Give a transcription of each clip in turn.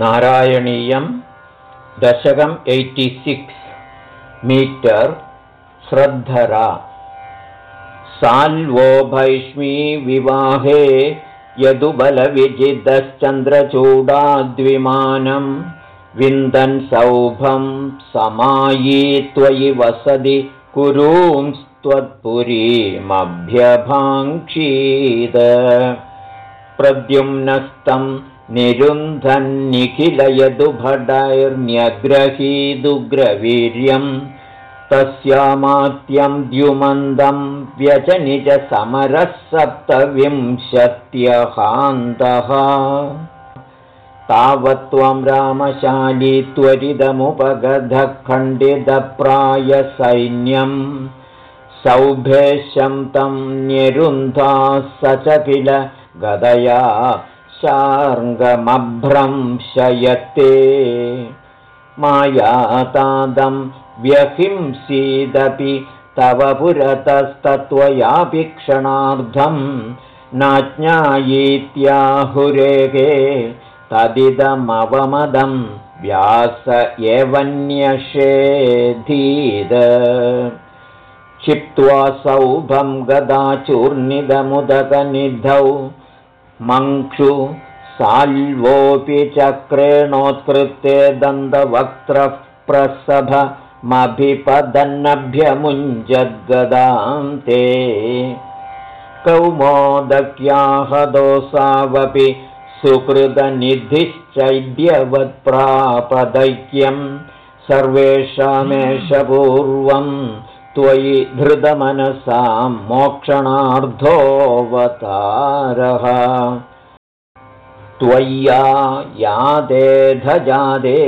नारायणीयं दशकम् eighty six metre श्रद्धरा। साल्वो भैष्मी विवाहे यदुबलविजितश्चन्द्रचूडाद्विमानं विन्दन् सौभं समायी त्वयि वसति कुरूंस्त्वत्पुरीमभ्यभाङ्क्षीद प्रद्युम्नस्तं निरुन्धन्निखिलयदुभटैर्न्यग्रहीदुग्रवीर्यम् तस्यामात्यं द्युमन्दं समरः सप्तविंशत्यहान्तः तावत्त्वं रामशाली त्वरिदमुपगधः खण्डितप्रायसैन्यम् सौभेशं तं निरुन्धा स च किल गदया शार्ङ्गमभ्रंशयते मायातादं व्यहिंसीदपि तव पुरतस्तत्त्वयापि क्षणार्धं नाज्ञायीत्याहुरेगे तदिदमवमदं व्यास एवन्यषेधीद। क्षिप्त्वा सौभं गदाचूर्णिदमुदकनिधौ मङ्क्षु साल्वोऽपि चक्रेणोत्कृत्य दन्तवक्त्रः प्रसभमभिपदन्नभ्यमुञ्जद्गदां ते। कौमोदक्याहदोसावपि सुकृतनिधिश्चैद्यवत्प्रापदैक्यं सर्वेषामेष पूर्वं त्वयि धृतमनसां मोक्षणार्धोऽवतारः। त्वय्या यादेधजादे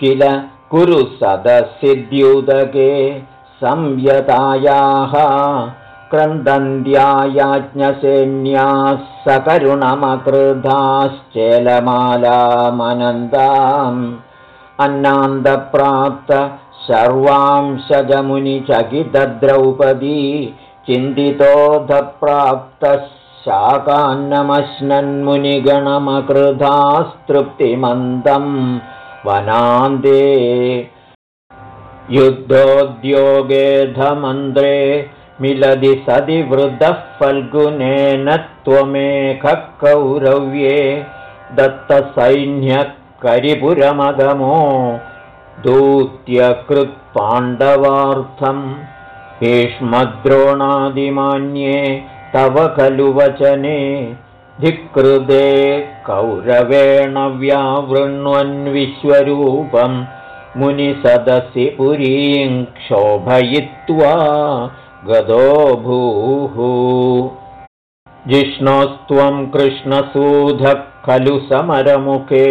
किल कुरु सदसिद्युदके संयतायाः क्रन्दन्त्यायाज्ञसेन्याः सकरुणमकृधाश्चेलमालामनन्दाम् अन्नान्दप्राप्त सर्वांशजमुनिचकितद्रौपदी चिन्तितोऽधप्राप्तः शाकान्नमश्नन्मुनिगणमकृधास्तृप्तिमन्दम् वनान्दे युद्धोद्योगेधमन्द्रे मिलति सदि वृद्धः फल्गुनेन त्वमेकः कौरव्ये दत्तसैन्यकरिपुरमगमो दूत्यकृत्पाण्डवार्थं भीष्मद्रोणादिमान्ये तव खलु वचने धिक्कृदे कौरवेण व्यावृण्वन्विश्वरूपं मुनिसदसि पुरीं क्षोभयित्वा गदो भूः। जिष्णोस्त्वं कृष्णसूधः खलु समरमुखे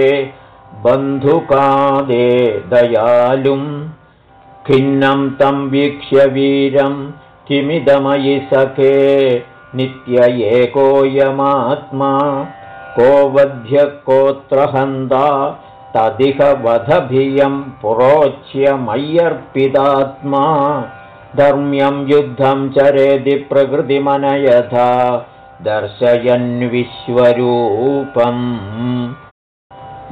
बन्धुकादे दयालुं खिन्नं तं वीक्ष्य वीरं किमिदमयि सखे नित्य एकोऽयमात्मा को वध्य कोऽत्र हन्ता तदिह वधभियं पुरोच्यमय्यर्पितात्मा धर्म्यं युद्धं चरेदि प्रकृतिमनयथा दर्शयन्विश्वरूपम्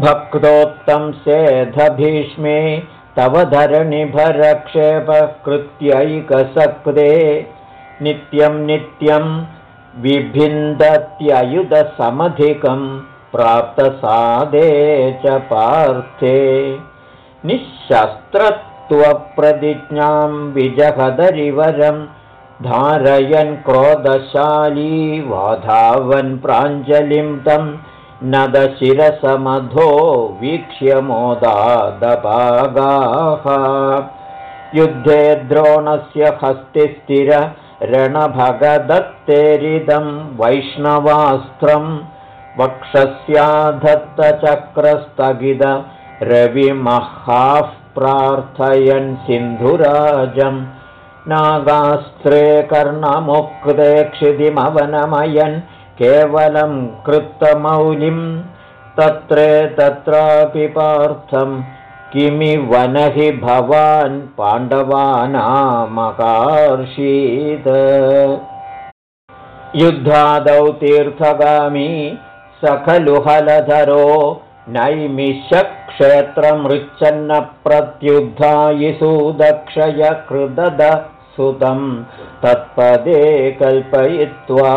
भक्तोत्तं सेधभीष्मे तव धरणिभरक्षेपकृत्यैकसक्ते नित्यं नित्यं विभिन्दत्ययुधसमधिकं प्राप्तसादे च पार्थे। निःशस्त्रत्वप्रतिज्ञां विजहदरिवरं धारयन् क्रोधशाली वाधावन् प्राञ्जलिं तं नदशिरसमधो वीक्ष्य मोदादपागाः। युद्धे द्रोणस्य हस्तिस्थिर रणभगदत्तेरिदं वैष्णवास्त्रं वक्षस्याधत्तचक्रस्तगिद रविमहाः प्रार्थयन् सिन्धुराजं। नागास्त्रे कर्णमुक्ते क्षितिमवनमयन् केवलं कृत्तमौलिं तत्रे तत्रापि पार्थम् किमि वनहि भवान् पाण्डवानामकार्षीत्। युद्धादौ तीर्थगामी स खलु हलधरो नैमिषक्षेत्रमृच्छन्न प्रत्युद्धायिसुदक्षय कृदद सुतं तत्पदे कल्पयित्वा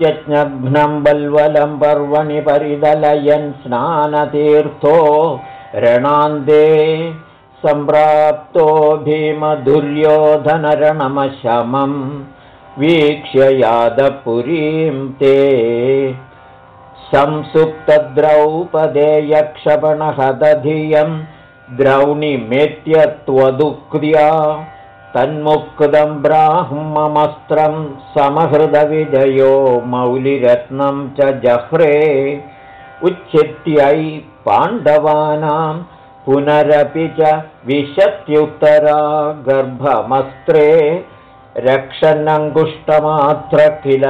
यज्ञघ्नं बल्वलं पर्वणि परिदलयन् स्नानतीर्थो रणान्दे सम्प्राप्तो भीमधुर्योधनरणमशमं वीक्ष्य यादपुरीं ते संसुप्तद्रौपदे यक्षपणहदधियं द्रौणिमेत्यत्वदुक्रिया तन्मुक्तं ब्राह्ममस्त्रं समहृदविजयो मौलिरत्नं च जह्रे उच्छित्यै पाण्डवानां पुनरपि च विशत्युत्तरा गर्भमस्त्रे रक्षन्नङ्गुष्टमात्र किल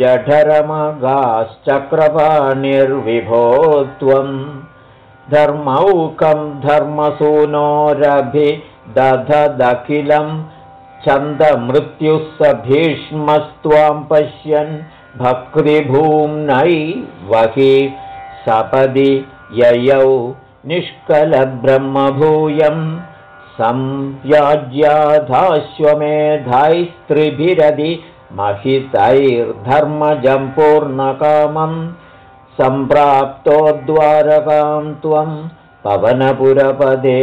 जठरमगाश्चक्रपाणिर्विभो त्वं धर्मौकं धर्मसूनोरभि दधदखिलं छन्दमृत्युः स भीष्मस्त्वां पश्यन् भक्तिभूम्नै वहि सपदि ययौ निष्कलब्रह्मभूयं संव्याज्याधाश्वमेधायस्त्रिभिरदि महितैर्धर्मजं पूर्णकामं सम्प्राप्तोद्वारकां त्वं पवनपुरपदे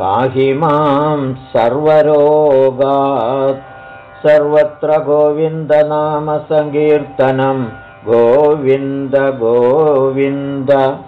पाहि मां सर्वरोगात्। सर्वत्र गोविन्दनामसङ्कीर्तनं। गोविन्द गोविन्द